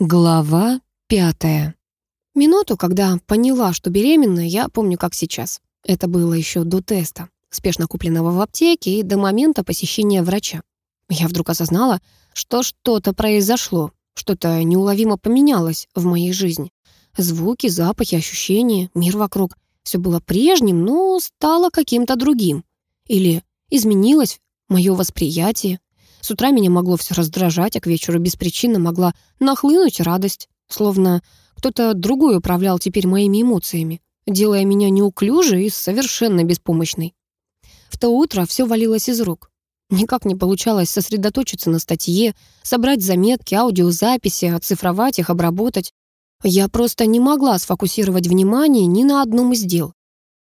Глава пятая. Минуту, когда поняла, что беременна, я помню как сейчас. Это было еще до теста, спешно купленного в аптеке и до момента посещения врача. Я вдруг осознала, что что-то произошло, что-то неуловимо поменялось в моей жизни. Звуки, запахи, ощущения, мир вокруг. Все было прежним, но стало каким-то другим. Или изменилось мое восприятие, с утра меня могло все раздражать, а к вечеру беспричинно могла нахлынуть радость, словно кто-то другой управлял теперь моими эмоциями, делая меня неуклюжей и совершенно беспомощной. В то утро все валилось из рук. Никак не получалось сосредоточиться на статье, собрать заметки, аудиозаписи, оцифровать их, обработать. Я просто не могла сфокусировать внимание ни на одном из дел.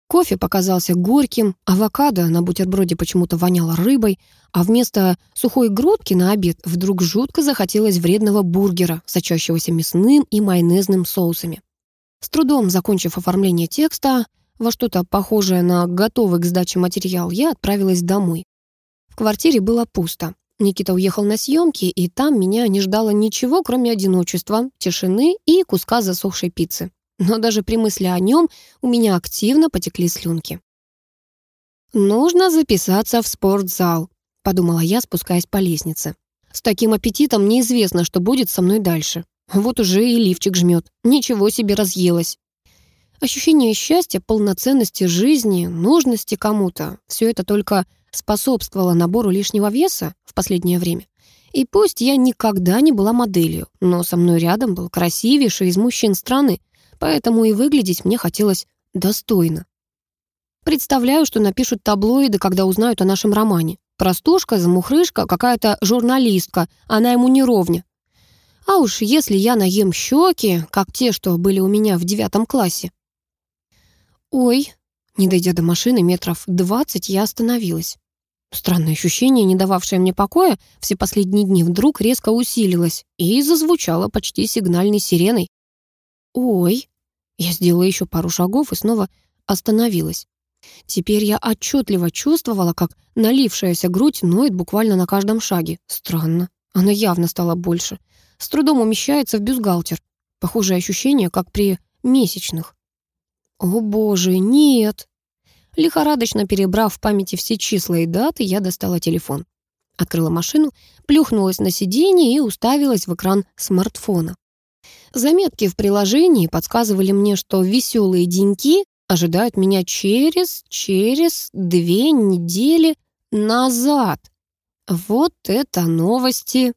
Кофе показался горьким, авокадо на бутерброде почему-то воняло рыбой, а вместо сухой грудки на обед вдруг жутко захотелось вредного бургера, сочащегося мясным и майонезным соусами. С трудом закончив оформление текста, во что-то похожее на готовый к сдаче материал, я отправилась домой. В квартире было пусто. Никита уехал на съемки, и там меня не ждало ничего, кроме одиночества, тишины и куска засохшей пиццы но даже при мысли о нем у меня активно потекли слюнки. «Нужно записаться в спортзал», — подумала я, спускаясь по лестнице. «С таким аппетитом неизвестно, что будет со мной дальше. Вот уже и лифчик жмет. Ничего себе разъелась». Ощущение счастья, полноценности жизни, нужности кому-то — все это только способствовало набору лишнего веса в последнее время. И пусть я никогда не была моделью, но со мной рядом был красивейший из мужчин страны — поэтому и выглядеть мне хотелось достойно. Представляю, что напишут таблоиды, когда узнают о нашем романе. Простушка, замухрышка, какая-то журналистка, она ему не ровня. А уж если я наем щеки, как те, что были у меня в девятом классе. Ой, не дойдя до машины метров двадцать, я остановилась. Странное ощущение, не дававшее мне покоя, все последние дни вдруг резко усилилось и зазвучало почти сигнальной сиреной. «Ой!» Я сделала еще пару шагов и снова остановилась. Теперь я отчетливо чувствовала, как налившаяся грудь ноет буквально на каждом шаге. Странно. Она явно стала больше. С трудом умещается в бюстгальтер. Похожее ощущение, как при месячных. О боже, нет! Лихорадочно перебрав в памяти все числа и даты, я достала телефон. Открыла машину, плюхнулась на сиденье и уставилась в экран смартфона. Заметки в приложении подсказывали мне, что веселые деньки ожидают меня через, через две недели назад. Вот это новости!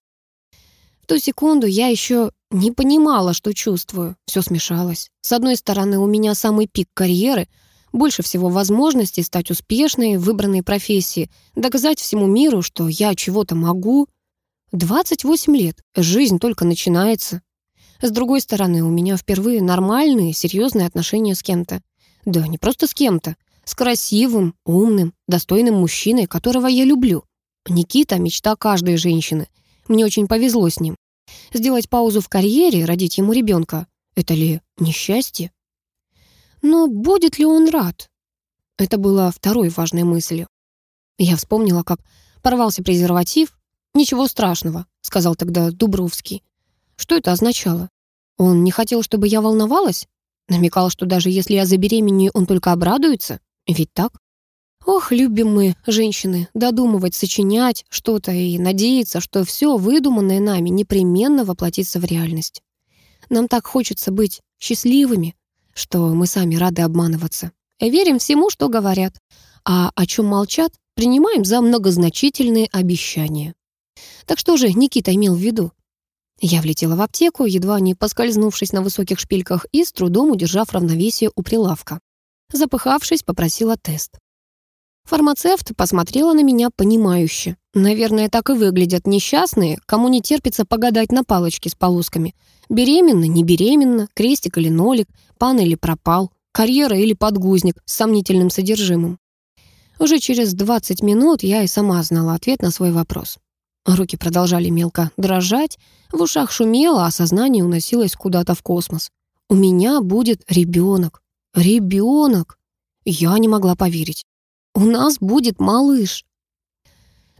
В ту секунду я еще не понимала, что чувствую. Все смешалось. С одной стороны, у меня самый пик карьеры, больше всего возможностей стать успешной в выбранной профессии, доказать всему миру, что я чего-то могу. 28 лет, жизнь только начинается. С другой стороны, у меня впервые нормальные, серьезные отношения с кем-то. Да, не просто с кем-то. С красивым, умным, достойным мужчиной, которого я люблю. Никита — мечта каждой женщины. Мне очень повезло с ним. Сделать паузу в карьере, родить ему ребенка — это ли несчастье? Но будет ли он рад? Это было второй важной мыслью. Я вспомнила, как порвался презерватив. «Ничего страшного», — сказал тогда Дубровский. Что это означало? Он не хотел, чтобы я волновалась? Намекал, что даже если я забеременею, он только обрадуется? Ведь так? Ох, любим мы, женщины, додумывать, сочинять что-то и надеяться, что все выдуманное нами непременно воплотится в реальность. Нам так хочется быть счастливыми, что мы сами рады обманываться. Верим всему, что говорят, а о чем молчат, принимаем за многозначительные обещания. Так что же Никита имел в виду? Я влетела в аптеку, едва не поскользнувшись на высоких шпильках и с трудом удержав равновесие у прилавка. Запыхавшись, попросила тест. Фармацевт посмотрела на меня понимающе. Наверное, так и выглядят несчастные, кому не терпится погадать на палочке с полосками. Беременна, не беременна, крестик или нолик, пан или пропал, карьера или подгузник с сомнительным содержимым. Уже через 20 минут я и сама знала ответ на свой вопрос. Руки продолжали мелко дрожать, в ушах шумело, а сознание уносилось куда-то в космос. У меня будет ребенок. Ребенок. Я не могла поверить. У нас будет малыш.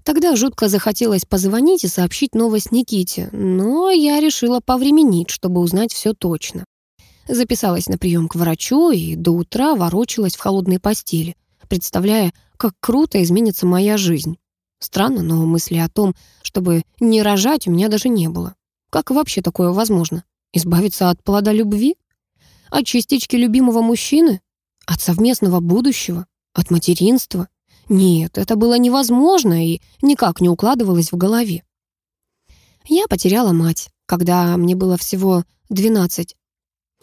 Тогда жутко захотелось позвонить и сообщить новость Никите, но я решила повременить, чтобы узнать все точно. Записалась на прием к врачу и до утра ворочалась в холодной постели, представляя, как круто изменится моя жизнь. Странно, но мысли о том, чтобы не рожать, у меня даже не было. Как вообще такое возможно? Избавиться от плода любви? От частички любимого мужчины? От совместного будущего? От материнства? Нет, это было невозможно и никак не укладывалось в голове. Я потеряла мать, когда мне было всего 12.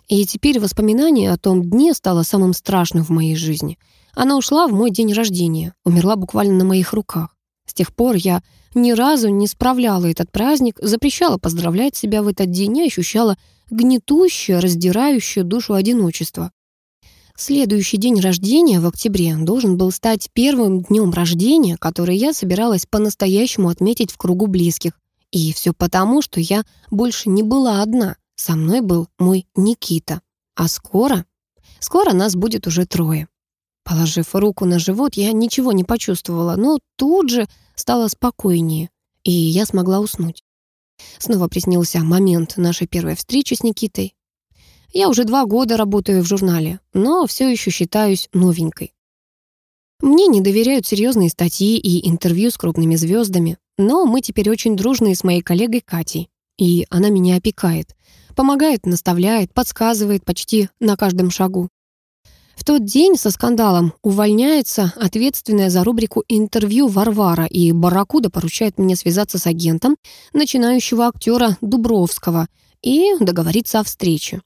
И теперь воспоминание о том дне стало самым страшным в моей жизни. Она ушла в мой день рождения, умерла буквально на моих руках. С тех пор я ни разу не справляла этот праздник, запрещала поздравлять себя в этот день и ощущала гнетущее, раздирающее душу одиночество. Следующий день рождения в октябре должен был стать первым днем рождения, который я собиралась по-настоящему отметить в кругу близких. И все потому, что я больше не была одна. Со мной был мой Никита. А скоро? Скоро нас будет уже трое. Положив руку на живот, я ничего не почувствовала, но тут же стало спокойнее, и я смогла уснуть. Снова приснился момент нашей первой встречи с Никитой. Я уже два года работаю в журнале, но все еще считаюсь новенькой. Мне не доверяют серьезные статьи и интервью с крупными звездами, но мы теперь очень дружные с моей коллегой Катей, и она меня опекает, помогает, наставляет, подсказывает почти на каждом шагу. В тот день со скандалом увольняется ответственная за рубрику «Интервью» Варвара, и Барракуда поручает мне связаться с агентом начинающего актера Дубровского и договориться о встрече.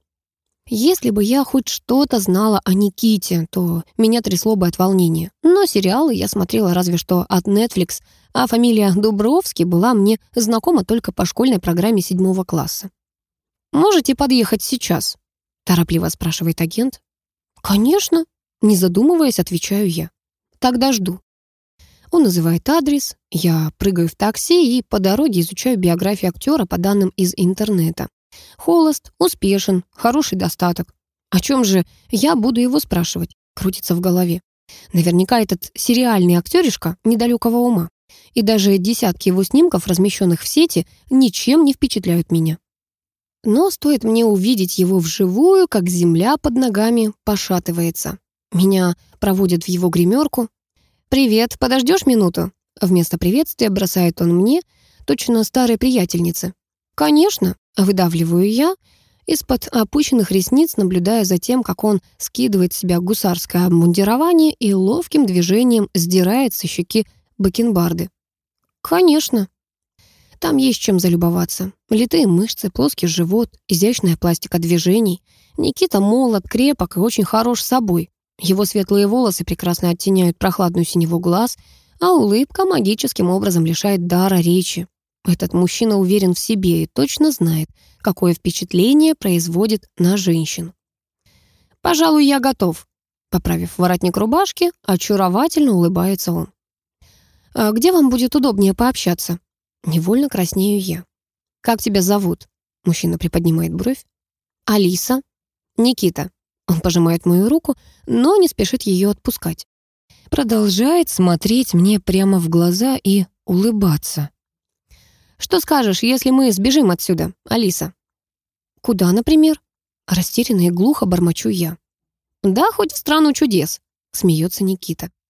Если бы я хоть что-то знала о Никите, то меня трясло бы от волнения. Но сериалы я смотрела разве что от Netflix, а фамилия Дубровский была мне знакома только по школьной программе седьмого класса. «Можете подъехать сейчас?» — торопливо спрашивает агент. «Конечно», — не задумываясь, отвечаю я. «Тогда жду». Он называет адрес, я прыгаю в такси и по дороге изучаю биографию актера по данным из интернета. Холост, успешен, хороший достаток. О чем же я буду его спрашивать? Крутится в голове. Наверняка этот сериальный актеришка недалекого ума. И даже десятки его снимков, размещенных в сети, ничем не впечатляют меня. Но стоит мне увидеть его вживую, как земля под ногами пошатывается. Меня проводят в его гримерку. «Привет, подождешь минуту?» Вместо приветствия бросает он мне, точно старой приятельнице. «Конечно», Выдавливаю я, из-под опущенных ресниц, наблюдая за тем, как он скидывает с себя гусарское обмундирование и ловким движением сдирает со щеки бакенбарды. «Конечно». Там есть чем залюбоваться. Литые мышцы, плоский живот, изящная пластика движений. Никита молод, крепок и очень хорош собой. Его светлые волосы прекрасно оттеняют прохладную синеву глаз, а улыбка магическим образом лишает дара речи. Этот мужчина уверен в себе и точно знает, какое впечатление производит на женщин. «Пожалуй, я готов», — поправив воротник рубашки, очаровательно улыбается он. «А где вам будет удобнее пообщаться?» Невольно краснею я. «Как тебя зовут?» Мужчина приподнимает бровь. «Алиса». «Никита». Он пожимает мою руку, но не спешит ее отпускать. Продолжает смотреть мне прямо в глаза и улыбаться. Что скажешь, если мы сбежим отсюда, Алиса?» «Куда, например?» Растерянно и глухо бормочу я. «Да, хоть в страну чудес», — смеется Никита.